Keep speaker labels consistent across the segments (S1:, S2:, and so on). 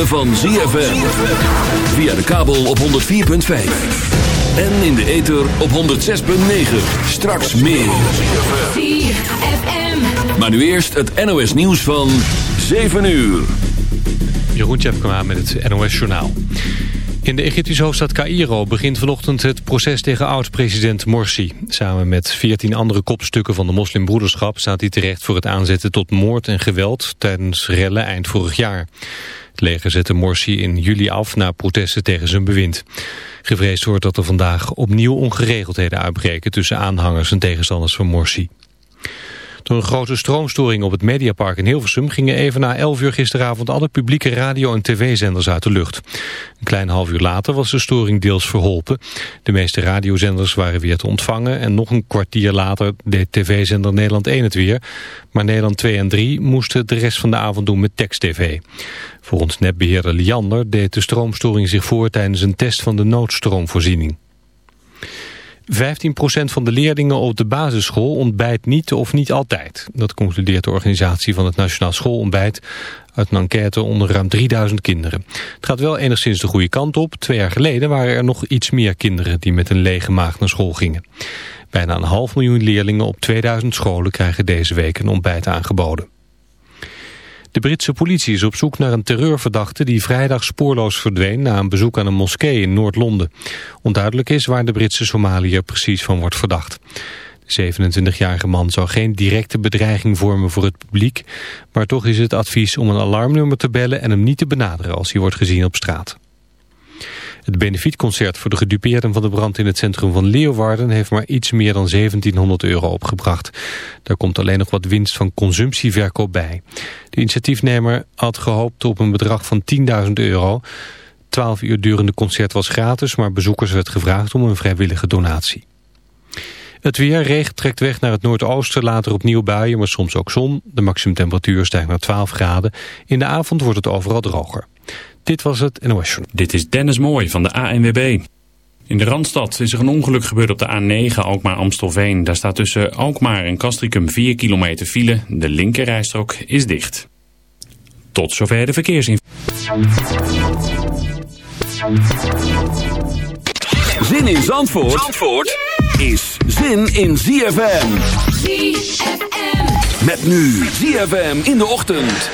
S1: van ZFM. Via de kabel op 104.5. En in de ether op 106.9. Straks meer. ZFM. Maar nu eerst het NOS nieuws van 7 uur.
S2: Jeroen Tjepkema met het NOS Journaal. In de Egyptische hoofdstad Cairo begint vanochtend het proces tegen oud-president Morsi. Samen met 14 andere kopstukken van de moslimbroederschap staat hij terecht voor het aanzetten tot moord en geweld tijdens rellen eind vorig jaar. Het leger zette Morsi in juli af na protesten tegen zijn bewind. Gevreesd wordt dat er vandaag opnieuw ongeregeldheden uitbreken tussen aanhangers en tegenstanders van Morsi. Door een grote stroomstoring op het Mediapark in Hilversum... gingen even na 11 uur gisteravond alle publieke radio- en tv-zenders uit de lucht. Een klein half uur later was de storing deels verholpen. De meeste radiozenders waren weer te ontvangen... en nog een kwartier later deed tv-zender Nederland 1 het weer. Maar Nederland 2 en 3 moesten de rest van de avond doen met tekst-tv. Volgens netbeheerder Liander deed de stroomstoring zich voor... tijdens een test van de noodstroomvoorziening. 15% van de leerlingen op de basisschool ontbijt niet of niet altijd. Dat concludeert de organisatie van het Nationaal Schoolontbijt uit een enquête onder ruim 3000 kinderen. Het gaat wel enigszins de goede kant op. Twee jaar geleden waren er nog iets meer kinderen die met een lege maag naar school gingen. Bijna een half miljoen leerlingen op 2000 scholen krijgen deze week een ontbijt aangeboden. De Britse politie is op zoek naar een terreurverdachte die vrijdag spoorloos verdween na een bezoek aan een moskee in Noord-Londen. Onduidelijk is waar de Britse Somaliër precies van wordt verdacht. De 27-jarige man zou geen directe bedreiging vormen voor het publiek, maar toch is het advies om een alarmnummer te bellen en hem niet te benaderen als hij wordt gezien op straat. Het benefietconcert voor de gedupeerden van de brand in het centrum van Leeuwarden heeft maar iets meer dan 1700 euro opgebracht. Daar komt alleen nog wat winst van consumptieverkoop bij. De initiatiefnemer had gehoopt op een bedrag van 10.000 euro. 12 uur durende concert was gratis, maar bezoekers werd gevraagd om een vrijwillige donatie. Het weer, regen trekt weg naar het noordoosten, later opnieuw buien, maar soms ook zon. De maximumtemperatuur stijgt naar 12 graden. In de avond wordt het overal droger. Dit was het NOS
S3: Dit is Dennis Mooi van de ANWB. In de Randstad is er een ongeluk gebeurd op de A9 Alkmaar-Amstelveen. Daar staat tussen Alkmaar en Castricum 4 kilometer file. De linkerrijstrook is dicht. Tot zover de verkeersinformatie.
S1: Zin in Zandvoort, Zandvoort is zin in ZFM. ZFM. Met nu ZFM in de ochtend.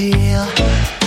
S4: deal.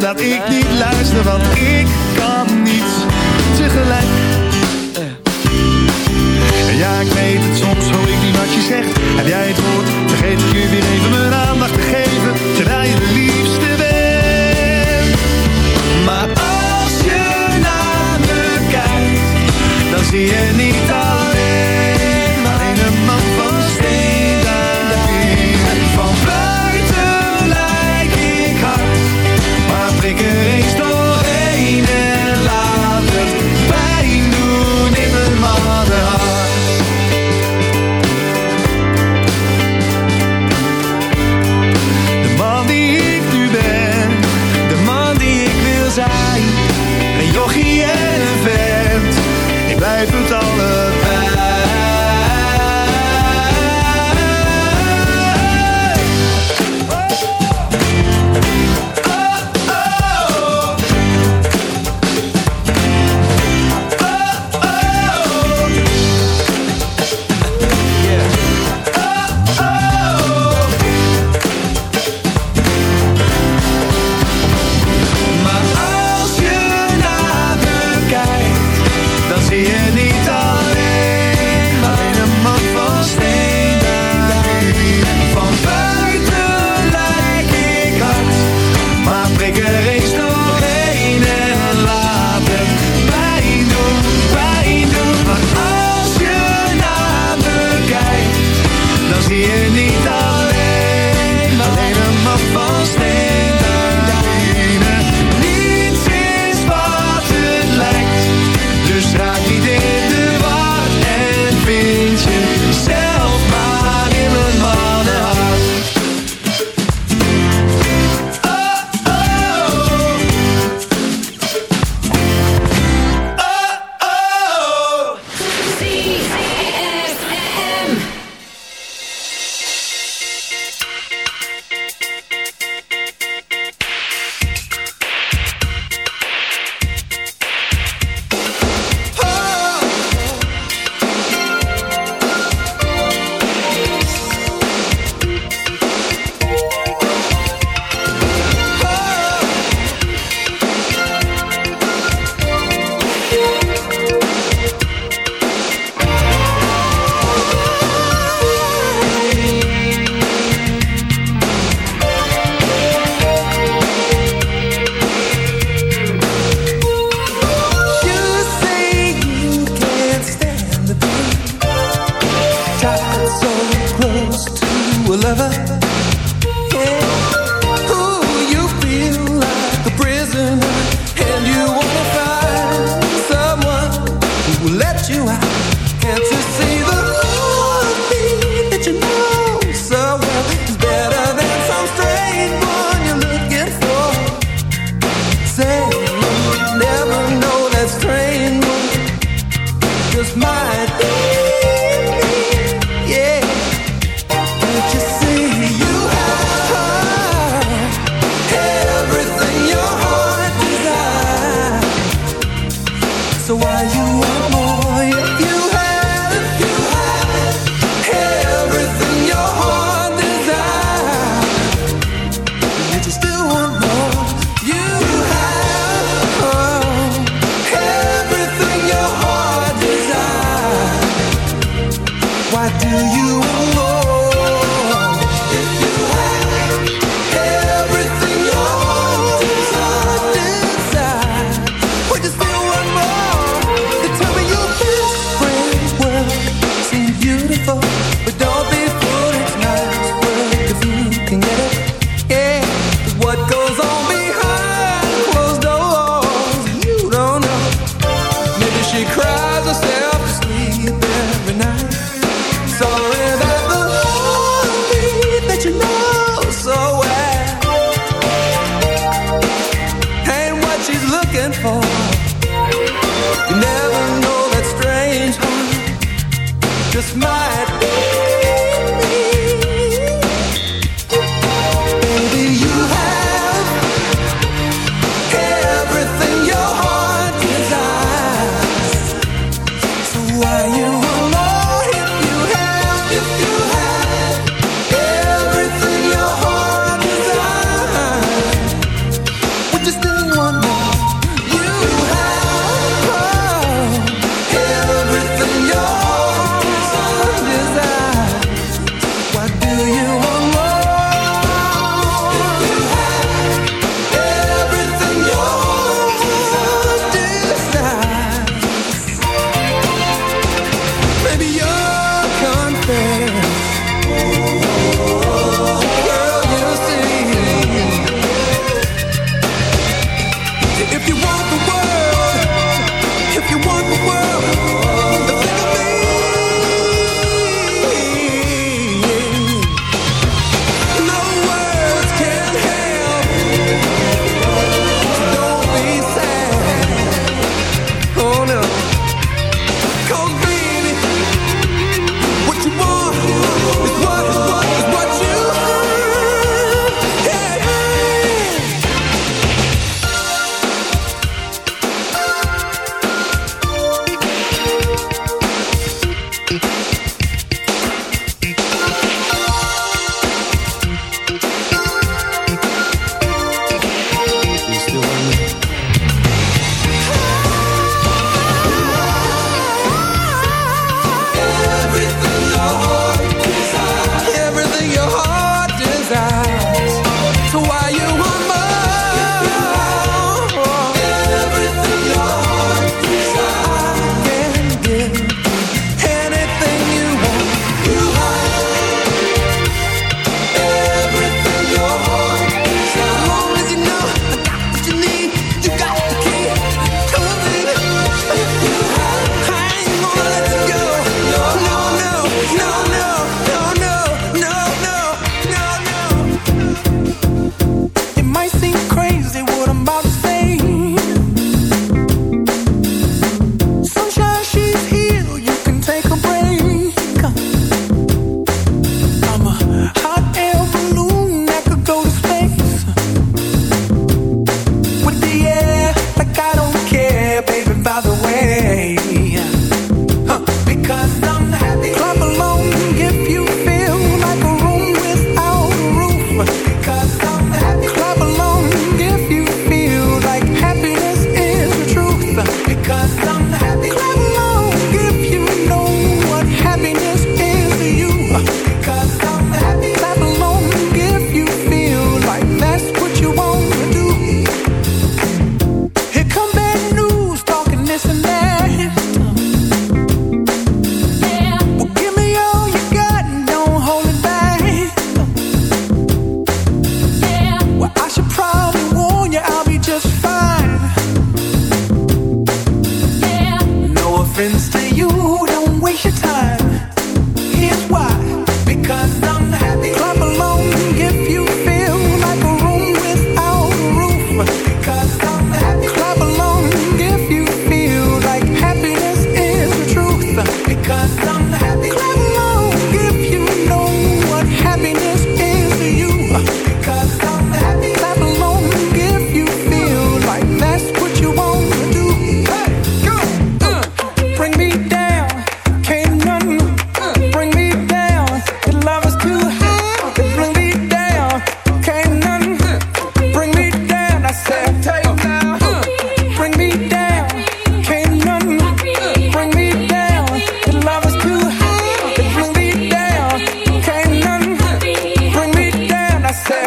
S4: dat ik niet luister,
S5: want ik kan niet tegelijk.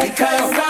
S6: because I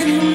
S7: can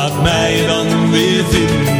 S8: laat mij dan weer vinden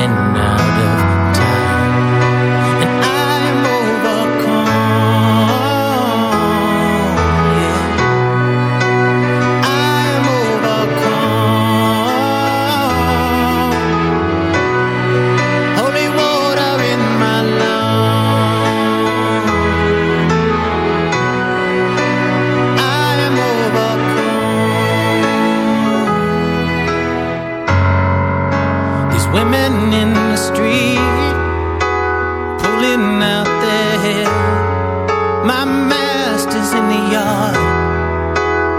S9: and out of time.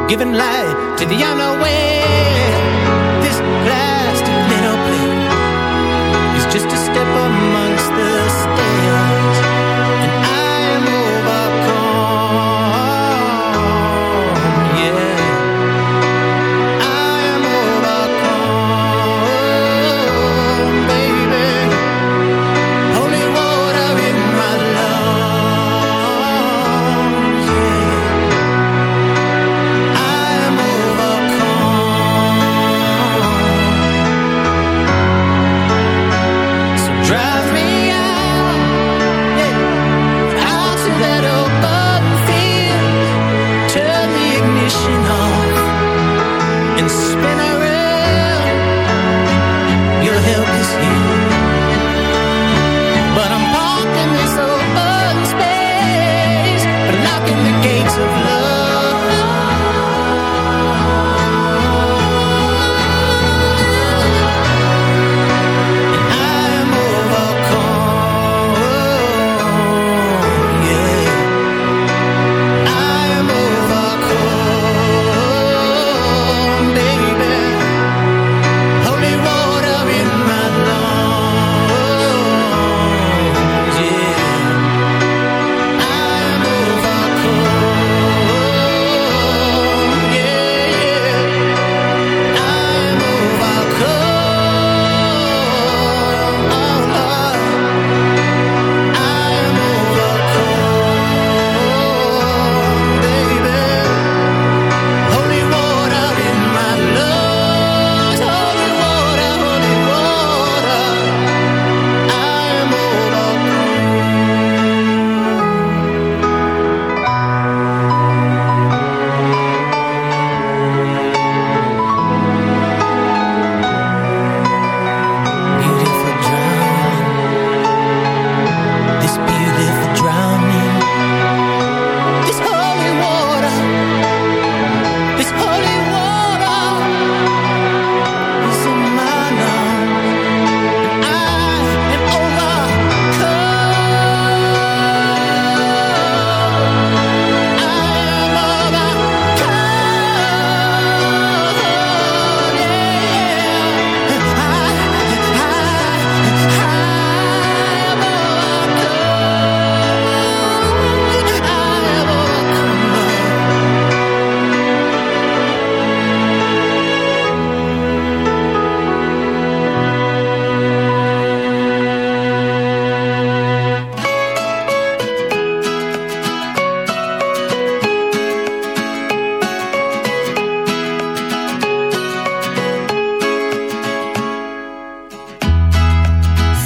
S9: giving light to the unknown.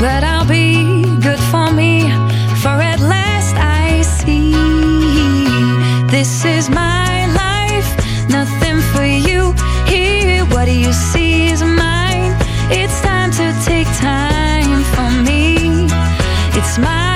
S10: But I'll be good for me, for at last I see this is my life, nothing for you. Here, what do you see is mine? It's time to take time for me. It's my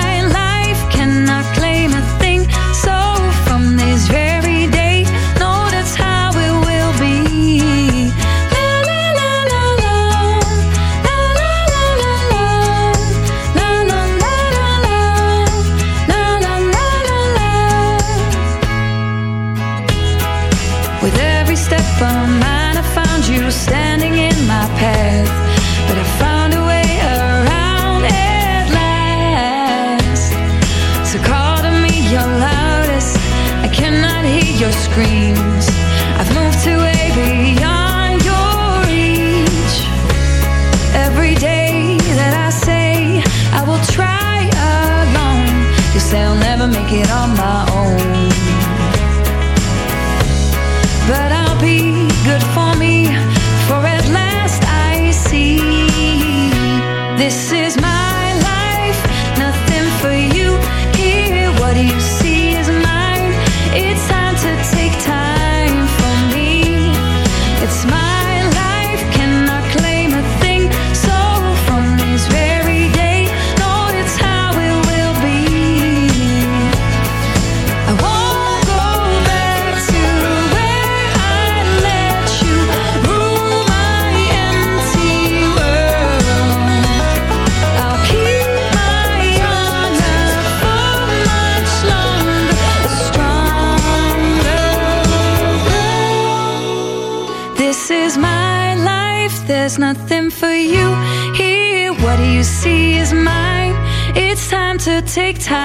S10: take time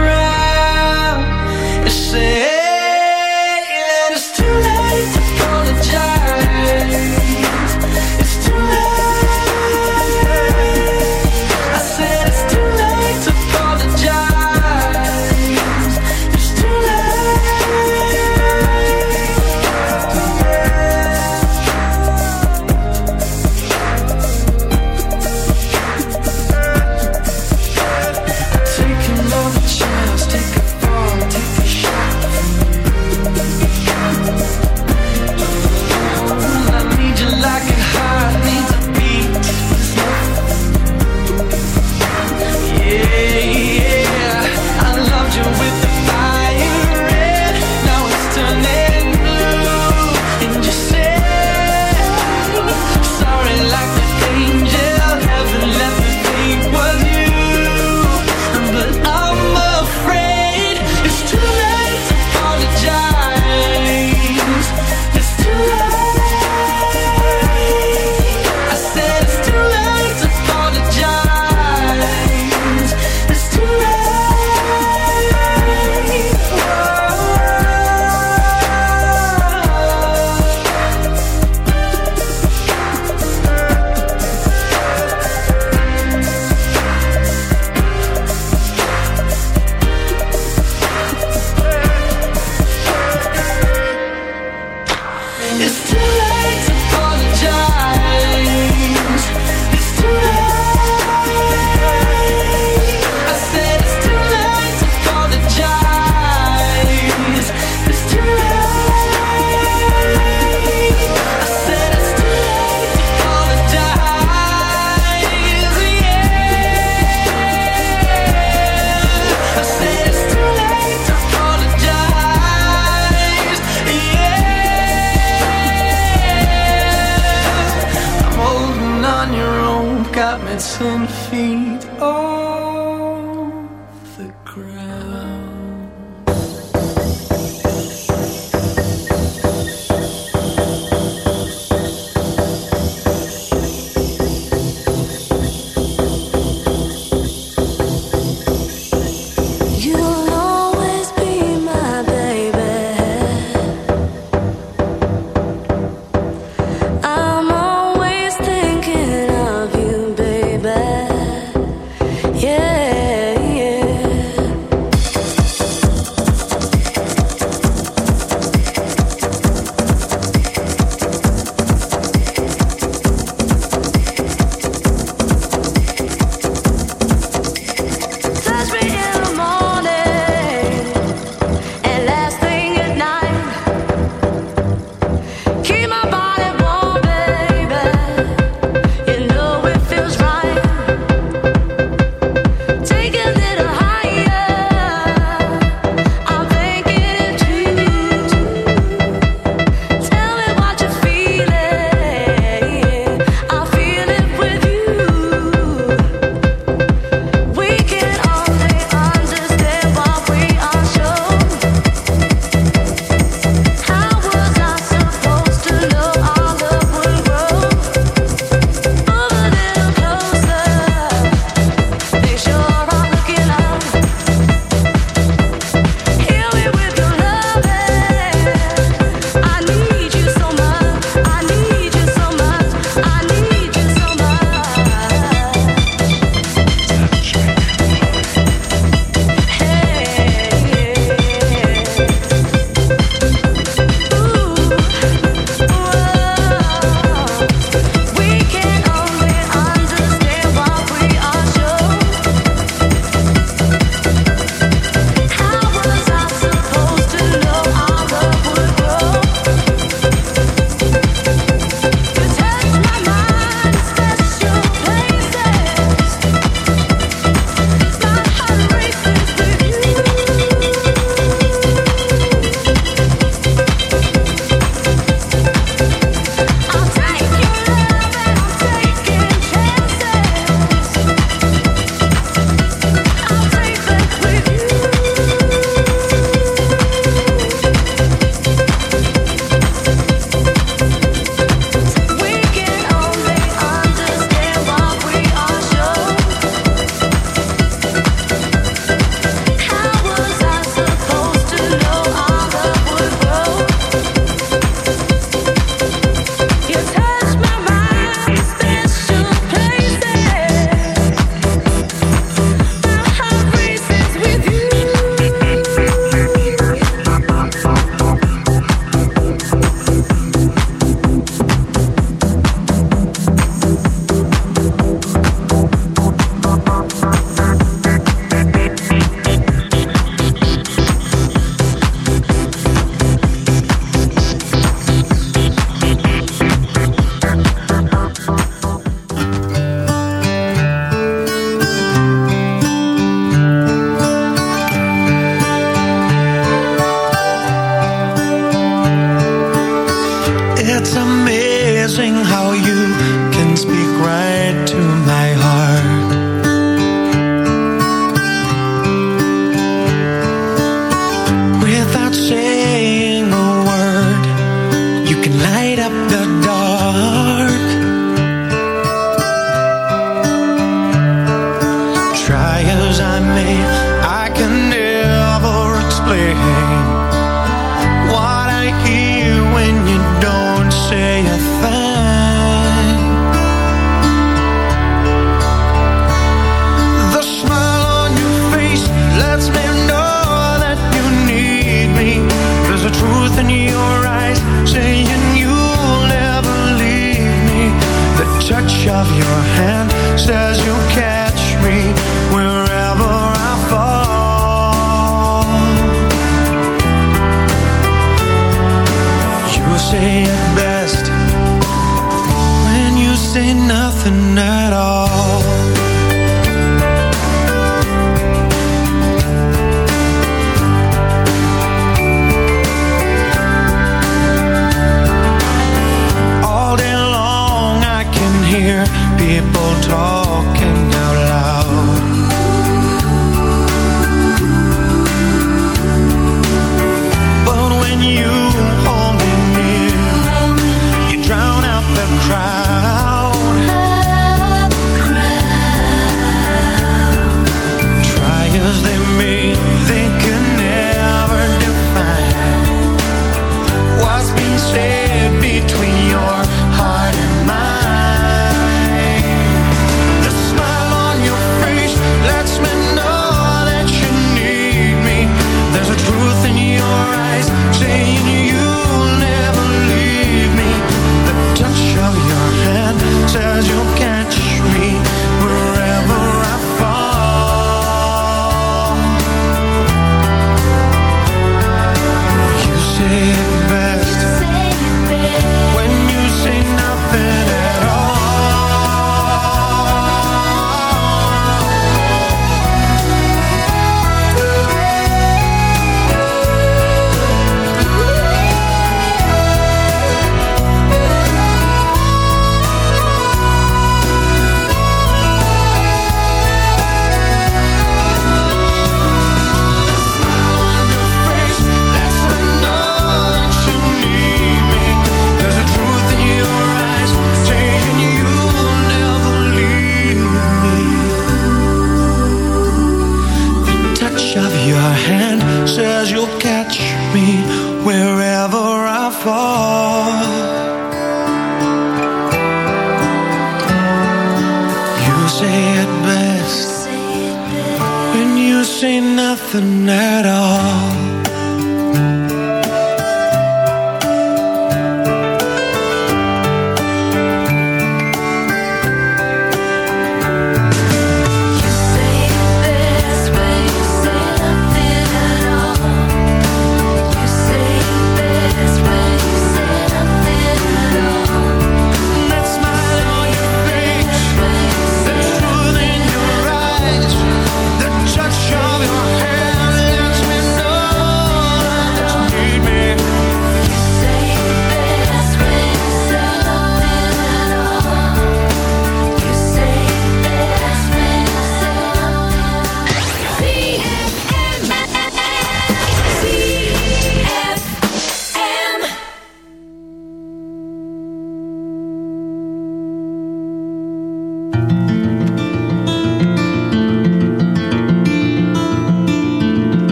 S11: ain't nothing at all.